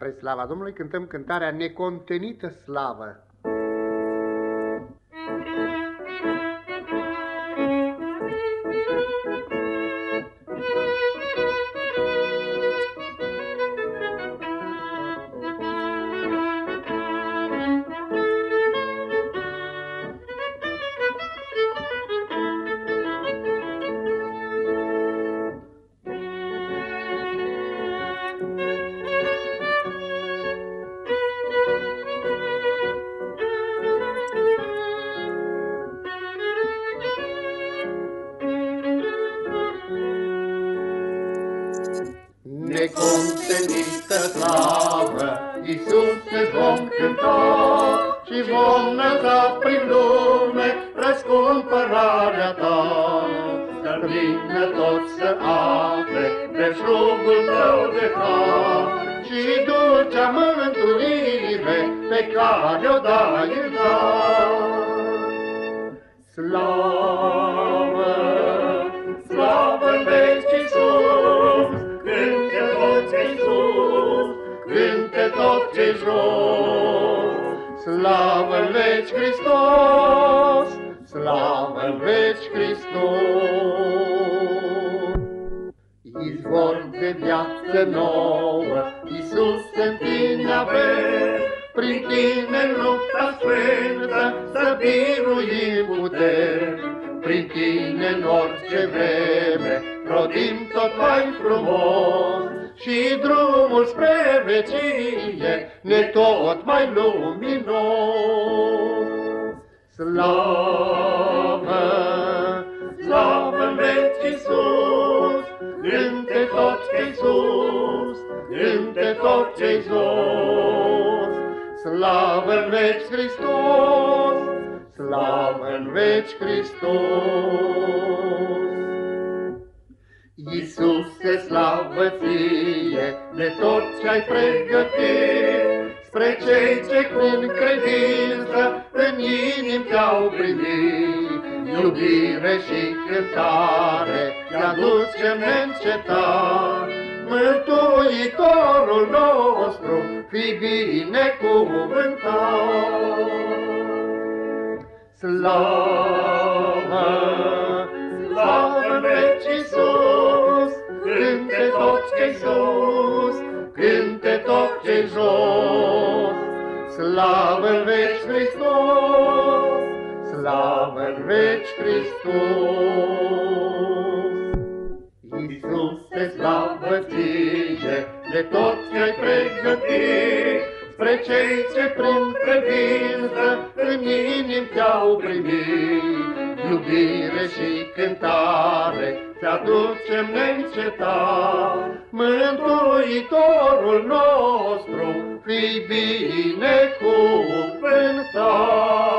Spre slava Domnului cântăm cântarea Necontenită slavă. Necontenită slavă, Iisuse vom cânta și vom năza prin lume răscumpărarea ta. Să vină tot să afle belșugul tău de har și dulcea mântuire pe care o dai în dar. Slavă, Slavă în veci Hristos, slavă în veci Hristos. Izvor de viață nouă, Iisus în tine avem, prin tine lupta sfântă să biruim putem. Prin tine în orice vreme rodim tot mai frumos și drumul spre vecie ne tot mai luminos. Slavă, slavă în veci Iisus, cânte tot ce sus, cânte tot ce jos. Slavă în veci Hristos, slavă în veci Hristos. Iisuse, slavă ție de tot ce-ai pregătit, spre cei ce prin credință în inim te-au primit. Iubire și cântare te-aducem neîncetat, Mântuitorul nostru, fi binecuvântat. Slavă, slavă în veci Iisus, cânte tot ce sus, Slavă în veci Hristos, slavă în veci Hristos. Iisuse, slavă ție de tot ce-ai pregătit, spre cei ce prin credință în inim te-au primit. Iubire și cântare te-aducem neîncetat, Mântuitorul nostru, fi binecuvântat.